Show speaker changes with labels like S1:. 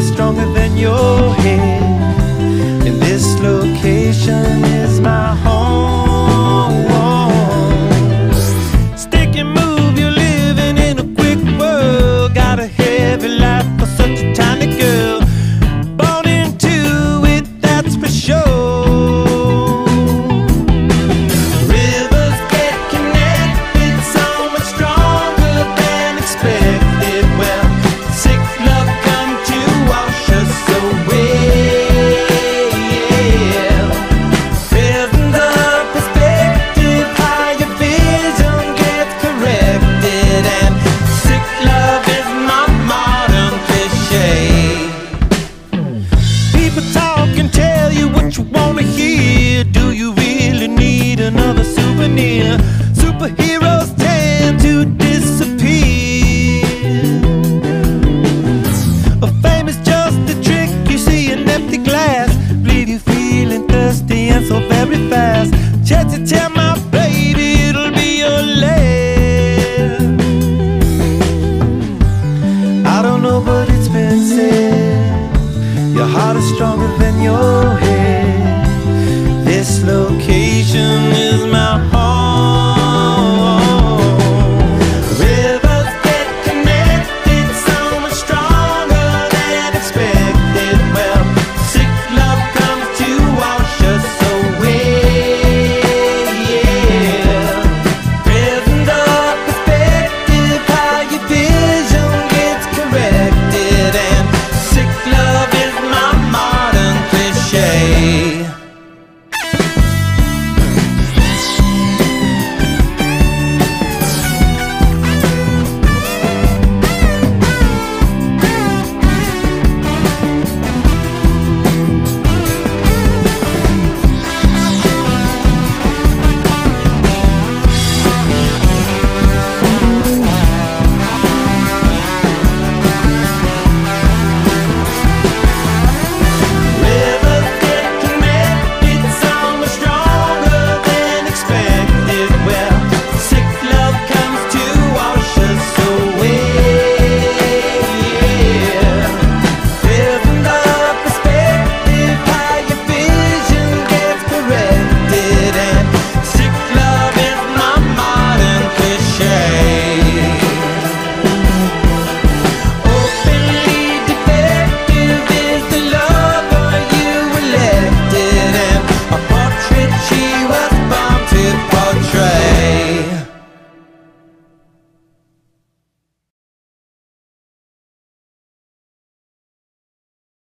S1: stronger than your head. people talk and tell you what you wanna hear. Do you really need another souvenir? my heart.